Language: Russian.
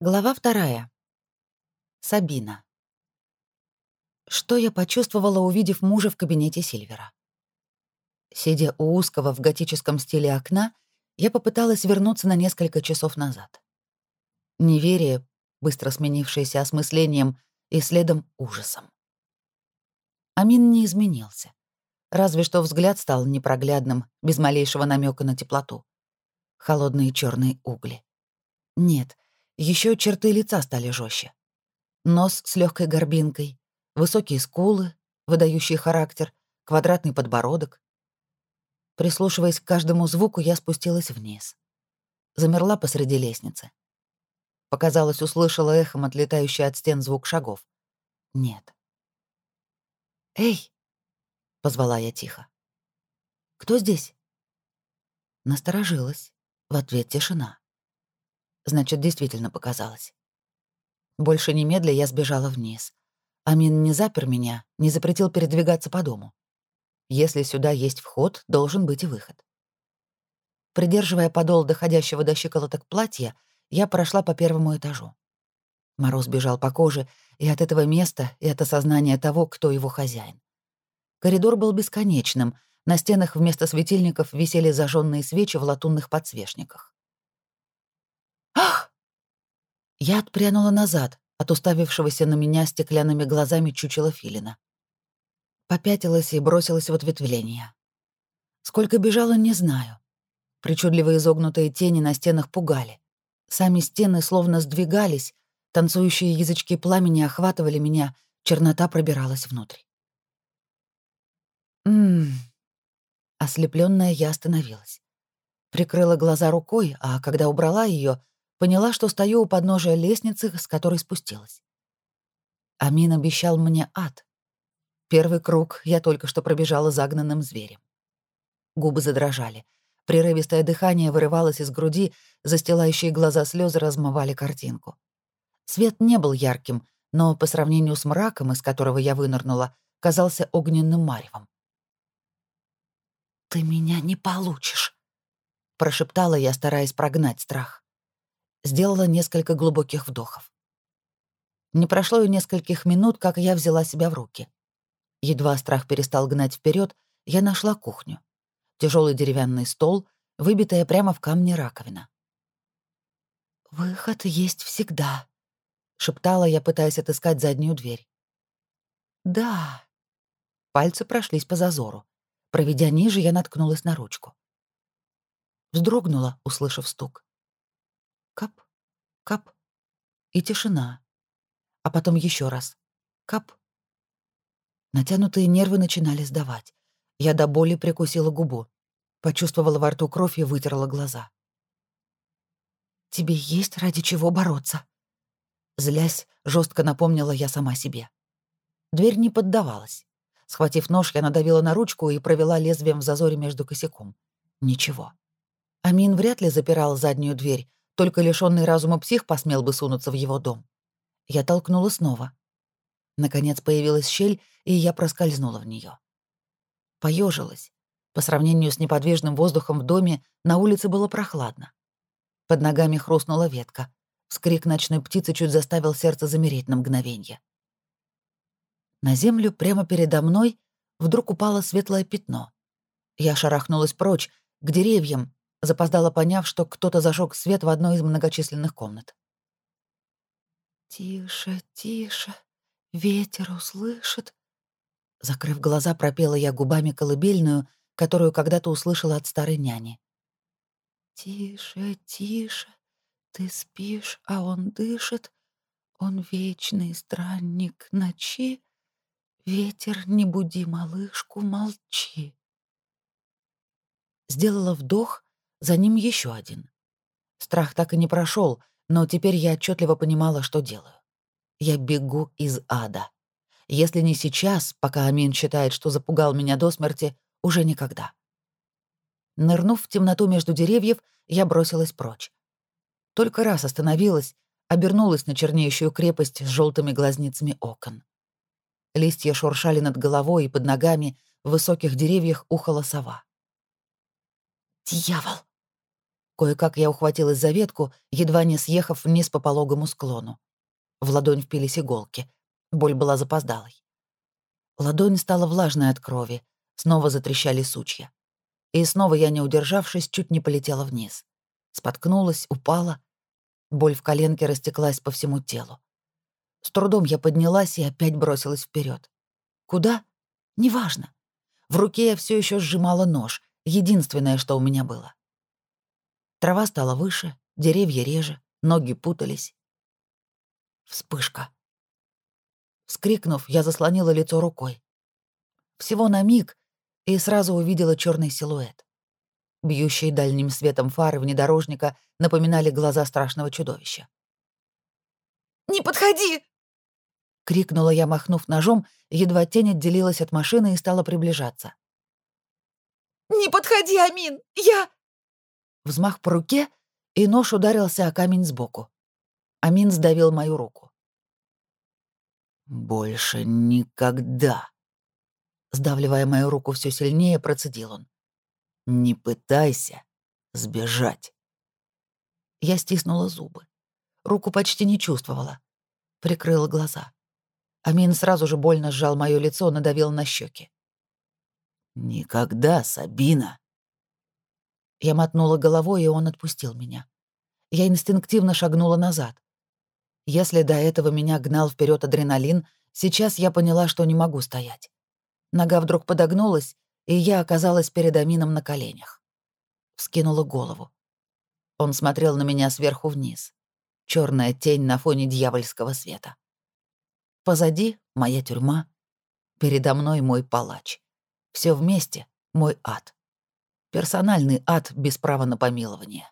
Глава вторая. Сабина. Что я почувствовала, увидев мужа в кабинете Сильвера? Сидя у узкого в готическом стиле окна, я попыталась вернуться на несколько часов назад. Неверие, быстро сменившееся осмыслением и следом ужасом. Амин не изменился. Разве что взгляд стал непроглядным, без малейшего намека на теплоту. Холодные черные угли. Нет, еще черты лица стали жестче. Нос с легкой горбинкой, высокие скулы, выдающий характер, квадратный подбородок. Прислушиваясь к каждому звуку, я спустилась вниз. Замерла посреди лестницы. Показалось, услышала эхом отлетающий от стен звук шагов. Нет. «Эй!» — позвала я тихо. «Кто здесь?» Насторожилась. В ответ тишина. Значит, действительно показалось. Больше немедля я сбежала вниз. Амин не запер меня, не запретил передвигаться по дому. Если сюда есть вход, должен быть и выход. Придерживая подол доходящего до щиколоток платья, я прошла по первому этажу. Мороз бежал по коже и от этого места, и от осознания того, кто его хозяин. Коридор был бесконечным, на стенах вместо светильников висели зажженные свечи в латунных подсвечниках. Я отпрянула назад от уставившегося на меня стеклянными глазами чучела филина. Попятилась и бросилась в ответвление. Сколько бежала, не знаю. Причудливо изогнутые тени на стенах пугали. Сами стены словно сдвигались, танцующие язычки пламени охватывали меня, чернота пробиралась внутрь. Ммм. Ослепленная я остановилась. Прикрыла глаза рукой, а когда убрала ее, поняла, что стою у подножия лестницы, с которой спустилась. Амин обещал мне ад. Первый круг я только что пробежала загнанным зверем. Губы задрожали. Прерывистое дыхание вырывалось из груди, застилающие глаза слезы размывали картинку. Свет не был ярким, но по сравнению с мраком, из которого я вынырнула, казался огненным маревом. «Ты меня не получишь», — прошептала я, стараясь прогнать страх сделала несколько глубоких вдохов. Не прошло и нескольких минут, как я взяла себя в руки. Едва страх перестал гнать вперед, я нашла кухню. Тяжелый деревянный стол, выбитая прямо в камне раковина. «Выход есть всегда», — шептала я, пытаясь отыскать заднюю дверь. «Да». Пальцы прошлись по зазору. Проведя ниже, я наткнулась на ручку. Вздрогнула, услышав стук. Кап, кап. И тишина. А потом еще раз. Кап. Натянутые нервы начинали сдавать. Я до боли прикусила губу. Почувствовала во рту кровь и вытерла глаза. «Тебе есть ради чего бороться?» Злясь, жестко напомнила я сама себе. Дверь не поддавалась. Схватив нож, я надавила на ручку и провела лезвием в зазоре между косяком. Ничего. Амин вряд ли запирал заднюю дверь, только лишённый разума псих посмел бы сунуться в его дом. Я толкнула снова. Наконец появилась щель, и я проскользнула в неё. Поёжилась. По сравнению с неподвижным воздухом в доме, на улице было прохладно. Под ногами хрустнула ветка. Вскрик ночной птицы чуть заставил сердце замереть на мгновение. На землю прямо передо мной вдруг упало светлое пятно. Я шарахнулась прочь, к деревьям, запоздала поняв, что кто-то зажег свет в одной из многочисленных комнат. «Тише, тише, ветер услышит», Закрыв глаза, пропела я губами колыбельную, которую когда-то услышала от старой няни. «Тише, тише, ты спишь, а он дышит, он вечный странник ночи, ветер, не буди малышку, молчи». Сделала вдох за ним еще один. Страх так и не прошел, но теперь я отчетливо понимала, что делаю. Я бегу из ада. Если не сейчас, пока Амин считает, что запугал меня до смерти, уже никогда. Нырнув в темноту между деревьев, я бросилась прочь. Только раз остановилась, обернулась на чернеющую крепость с желтыми глазницами окон. Листья шуршали над головой и под ногами, в высоких деревьях ухала сова. «Дьявол!» Кое-как я ухватилась за ветку, едва не съехав вниз по пологому склону. В ладонь впились иголки. Боль была запоздалой. Ладонь стала влажной от крови, снова затрещали сучья. И снова я, не удержавшись, чуть не полетела вниз. Споткнулась, упала. Боль в коленке растеклась по всему телу. С трудом я поднялась и опять бросилась вперед. Куда? Неважно. В руке я все еще сжимала нож, единственное, что у меня было. Трава стала выше, деревья реже, ноги путались. Вспышка. Вскрикнув, я заслонила лицо рукой. Всего на миг, и сразу увидела черный силуэт. Бьющие дальним светом фары внедорожника напоминали глаза страшного чудовища. «Не подходи!» — крикнула я, махнув ножом, едва тень отделилась от машины и стала приближаться. «Не подходи, Амин! Я...» Взмах по руке, и нож ударился о камень сбоку. Амин сдавил мою руку. «Больше никогда!» Сдавливая мою руку все сильнее, процедил он. «Не пытайся сбежать». Я стиснула зубы. Руку почти не чувствовала. Прикрыла глаза. Амин сразу же больно сжал мое лицо, надавил на щеки. «Никогда, Сабина!» Я мотнула головой, и он отпустил меня. Я инстинктивно шагнула назад. Если до этого меня гнал вперед адреналин, сейчас я поняла, что не могу стоять. Нога вдруг подогнулась, и я оказалась перед Амином на коленях. Вскинула голову. Он смотрел на меня сверху вниз. Черная тень на фоне дьявольского света. Позади — моя тюрьма. Передо мной мой палач. Все вместе — мой ад. Персональный ад без права на помилование.